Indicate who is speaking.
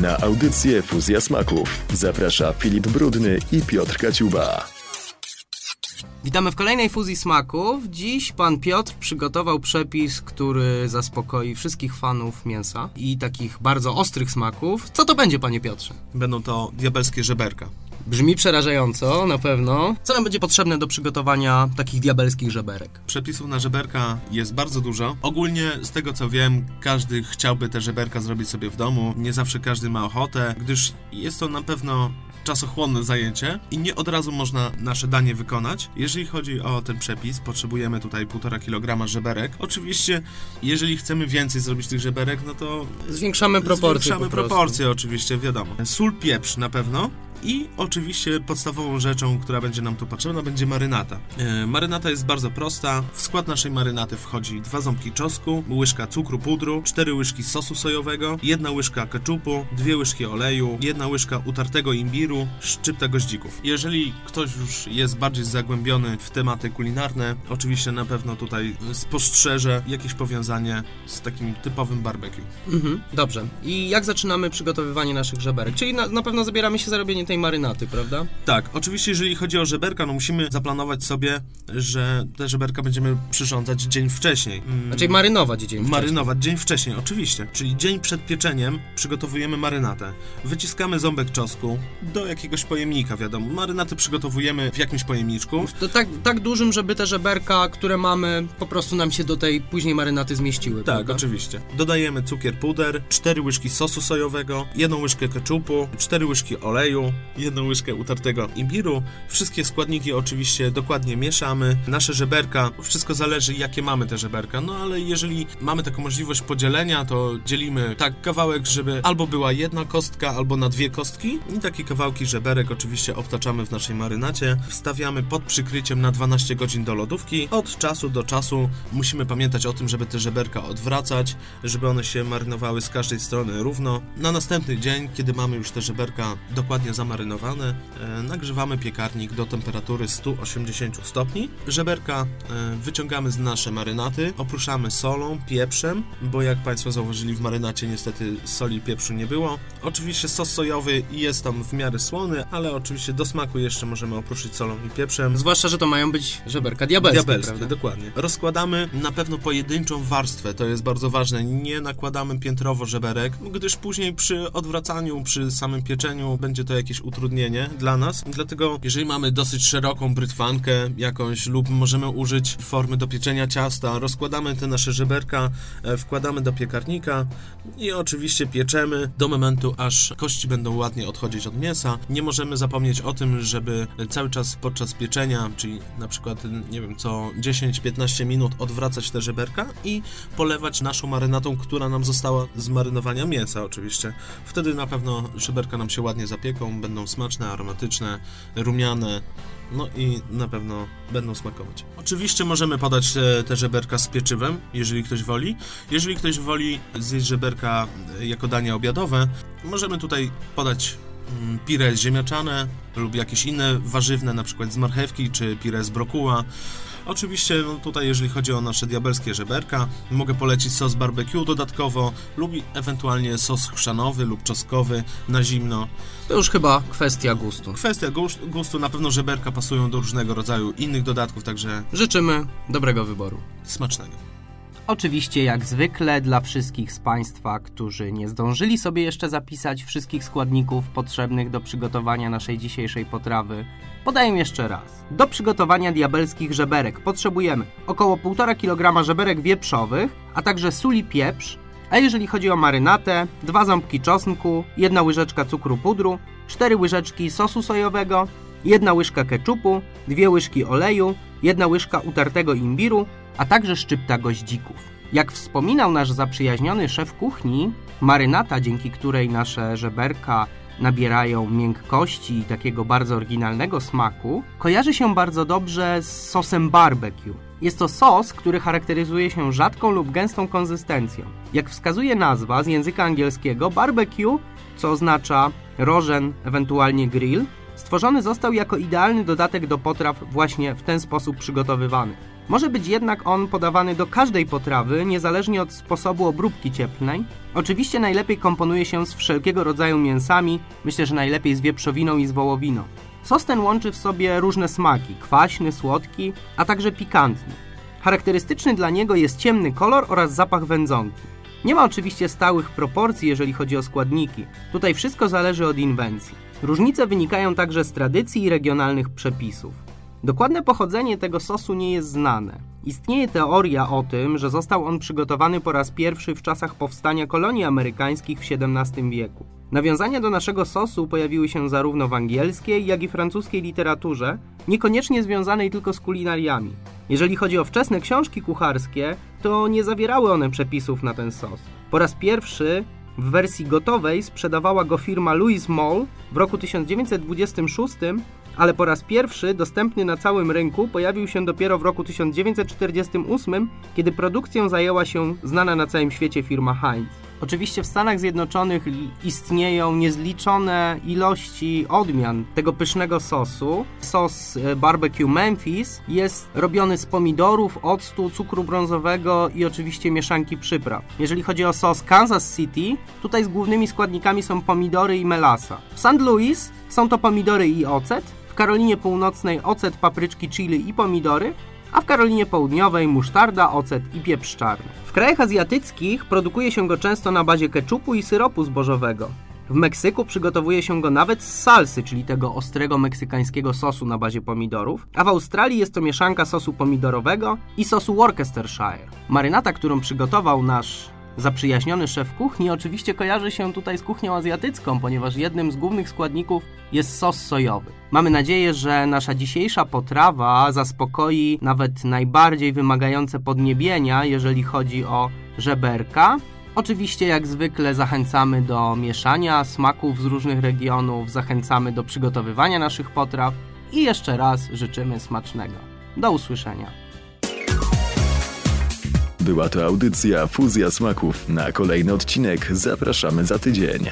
Speaker 1: Na audycję Fuzja Smaków zaprasza Filip Brudny i Piotr Kaciuba.
Speaker 2: Witamy w kolejnej fuzji smaków. Dziś pan Piotr przygotował przepis, który zaspokoi wszystkich fanów mięsa i takich bardzo ostrych smaków. Co to będzie, panie Piotrze?
Speaker 3: Będą to diabelskie żeberka.
Speaker 2: Brzmi przerażająco, na pewno. Co nam będzie potrzebne do przygotowania takich diabelskich żeberek?
Speaker 3: Przepisów na żeberka jest bardzo dużo. Ogólnie, z tego co wiem, każdy chciałby te żeberka zrobić sobie w domu. Nie zawsze każdy ma ochotę, gdyż jest to na pewno czasochłonne zajęcie i nie od razu można nasze danie wykonać. Jeżeli chodzi o ten przepis, potrzebujemy tutaj 1,5 kg żeberek. Oczywiście, jeżeli chcemy więcej zrobić tych żeberek, no to
Speaker 2: Zwiększamy proporcje.
Speaker 3: zwiększamy proporcje oczywiście, wiadomo. Sól, pieprz na pewno. I oczywiście podstawową rzeczą, która będzie nam tu potrzebna, będzie marynata. E, marynata jest bardzo prosta. W skład naszej marynaty wchodzi dwa ząbki czosnku, łyżka cukru pudru, cztery łyżki sosu sojowego, jedna łyżka keczupu, dwie łyżki oleju, jedna łyżka utartego imbiru, szczypta goździków. Jeżeli ktoś już jest bardziej zagłębiony w tematy kulinarne, oczywiście na pewno tutaj spostrzeże jakieś powiązanie z takim typowym barbecue.
Speaker 2: Mhm, dobrze. I jak zaczynamy przygotowywanie naszych żeberek? Czyli na, na pewno zabieramy się za robienie tej marynaty, prawda?
Speaker 3: Tak, oczywiście jeżeli chodzi o żeberka, no musimy zaplanować sobie, że te żeberka będziemy przyrządzać dzień wcześniej. Mm,
Speaker 2: Znaczy marynować dzień wcześniej.
Speaker 3: Marynować dzień wcześniej, oczywiście. Czyli dzień przed pieczeniem przygotowujemy marynatę. Wyciskamy ząbek czosnku do jakiegoś pojemnika, wiadomo. Marynaty przygotowujemy w jakimś pojemniczku.
Speaker 2: To tak, tak dużym, żeby te żeberka, które mamy, po prostu nam się do tej później marynaty zmieściły,
Speaker 3: Tak,
Speaker 2: prawda?
Speaker 3: oczywiście. Dodajemy cukier puder, 4 łyżki sosu sojowego, jedną łyżkę keczupu, 4 łyżki oleju, jedną łyżkę utartego imbiru. Wszystkie składniki oczywiście dokładnie mieszamy. Nasze żeberka, wszystko zależy jakie mamy te żeberka, no ale jeżeli mamy taką możliwość podzielenia, to dzielimy tak kawałek, żeby albo była jedna kostka, albo na dwie kostki i takie kawałki żeberek oczywiście obtaczamy w naszej marynacie. Wstawiamy pod przykryciem na 12 godzin do lodówki. Od czasu do czasu musimy pamiętać o tym, żeby te żeberka odwracać, żeby one się marynowały z każdej strony równo. Na następny dzień, kiedy mamy już te żeberka dokładnie zamarynowane, e, nagrzewamy piekarnik do temperatury 180 stopni. Żeberka e, wyciągamy z nasze marynaty, oprószamy solą, pieprzem, bo jak Państwo zauważyli w marynacie niestety soli i pieprzu nie było. Oczywiście sos sojowy jest tam w miarę słony, ale oczywiście do smaku jeszcze możemy opruszyć solą i pieprzem.
Speaker 2: Zwłaszcza, że to mają być żeberka diabelskie,
Speaker 3: Diabelskie,
Speaker 2: prawda?
Speaker 3: dokładnie. Rozkładamy na pewno pojedynczą warstwę, to jest bardzo ważne. Nie nakładamy piętrowo żeberek, gdyż później przy odwracaniu, przy samym pieczeniu będzie to jakieś utrudnienie dla nas. Dlatego, jeżeli mamy dosyć szeroką brytwankę jakąś lub możemy użyć formy do pieczenia ciasta, rozkładamy te nasze żeberka, e, wkładamy do piekarnika i oczywiście pieczemy do momentu, aż kości będą ładnie odchodzić od mięsa. Nie możemy zapomnieć o tym, żeby cały czas podczas pieczenia, czyli na przykład, nie wiem, co 10-15 minut odwracać te żeberka i polewać naszą marynatą, która nam została z marynowania mięsa oczywiście. Wtedy na pewno żeberka nam się ładnie zapieką, będą smaczne, aromatyczne, rumiane. No i na pewno będą smakować. Oczywiście możemy podać te, te żeberka z pieczywem, jeżeli ktoś woli. Jeżeli ktoś woli zjeść żeberka e, jako danie obiadowe, możemy tutaj podać mm, pire ziemniaczane lub jakieś inne warzywne, na przykład z marchewki czy pire z brokuła. Oczywiście no tutaj jeżeli chodzi o nasze diabelskie żeberka, mogę polecić sos barbecue dodatkowo lub ewentualnie sos chrzanowy lub czosnkowy na zimno.
Speaker 2: To już chyba kwestia gustu.
Speaker 3: Kwestia gust- gustu, na pewno żeberka pasują do różnego rodzaju innych dodatków, także
Speaker 2: Życzymy dobrego wyboru.
Speaker 3: smacznego.
Speaker 2: Oczywiście, jak zwykle, dla wszystkich z Państwa, którzy nie zdążyli sobie jeszcze zapisać wszystkich składników potrzebnych do przygotowania naszej dzisiejszej potrawy, podaję jeszcze raz. Do przygotowania diabelskich żeberek potrzebujemy około 1,5 kg żeberek wieprzowych, a także sól i pieprz, a jeżeli chodzi o marynatę, dwa ząbki czosnku, jedna łyżeczka cukru pudru, cztery łyżeczki sosu sojowego, jedna łyżka keczupu, dwie łyżki oleju, jedna łyżka utartego imbiru, a także szczypta goździków. Jak wspominał nasz zaprzyjaźniony szef kuchni, marynata, dzięki której nasze żeberka nabierają miękkości i takiego bardzo oryginalnego smaku, kojarzy się bardzo dobrze z sosem barbecue. Jest to sos, który charakteryzuje się rzadką lub gęstą konsystencją. Jak wskazuje nazwa z języka angielskiego, barbecue, co oznacza rożen, ewentualnie grill, stworzony został jako idealny dodatek do potraw właśnie w ten sposób przygotowywany. Może być jednak on podawany do każdej potrawy, niezależnie od sposobu obróbki cieplnej. Oczywiście najlepiej komponuje się z wszelkiego rodzaju mięsami, myślę, że najlepiej z wieprzowiną i z wołowiną. Sos ten łączy w sobie różne smaki: kwaśny, słodki, a także pikantny. Charakterystyczny dla niego jest ciemny kolor oraz zapach wędzonki. Nie ma oczywiście stałych proporcji, jeżeli chodzi o składniki. Tutaj wszystko zależy od inwencji. Różnice wynikają także z tradycji i regionalnych przepisów. Dokładne pochodzenie tego sosu nie jest znane. Istnieje teoria o tym, że został on przygotowany po raz pierwszy w czasach powstania kolonii amerykańskich w XVII wieku. Nawiązania do naszego sosu pojawiły się zarówno w angielskiej, jak i francuskiej literaturze, niekoniecznie związanej tylko z kulinariami. Jeżeli chodzi o wczesne książki kucharskie, to nie zawierały one przepisów na ten sos. Po raz pierwszy w wersji gotowej sprzedawała go firma Louis Moll w roku 1926 ale po raz pierwszy dostępny na całym rynku pojawił się dopiero w roku 1948, kiedy produkcją zajęła się znana na całym świecie firma Heinz. Oczywiście w Stanach Zjednoczonych istnieją niezliczone ilości odmian tego pysznego sosu. Sos e, barbecue Memphis jest robiony z pomidorów, octu, cukru brązowego i oczywiście mieszanki przypraw. Jeżeli chodzi o sos Kansas City, tutaj z głównymi składnikami są pomidory i melasa. W St. Louis są to pomidory i ocet, w Karolinie Północnej ocet, papryczki, chili i pomidory, a w Karolinie Południowej musztarda, ocet i pieprz czarny. Krajach azjatyckich produkuje się go często na bazie keczupu i syropu zbożowego. W Meksyku przygotowuje się go nawet z salsy, czyli tego ostrego meksykańskiego sosu na bazie pomidorów, a w Australii jest to mieszanka sosu pomidorowego i sosu Worcestershire. Marynata, którą przygotował nasz Zaprzyjaźniony szef kuchni oczywiście kojarzy się tutaj z kuchnią azjatycką, ponieważ jednym z głównych składników jest sos sojowy. Mamy nadzieję, że nasza dzisiejsza potrawa zaspokoi nawet najbardziej wymagające podniebienia, jeżeli chodzi o żeberka. Oczywiście, jak zwykle, zachęcamy do mieszania smaków z różnych regionów, zachęcamy do przygotowywania naszych potraw i jeszcze raz życzymy smacznego. Do usłyszenia.
Speaker 1: Była to audycja Fuzja Smaków. Na kolejny odcinek zapraszamy za tydzień.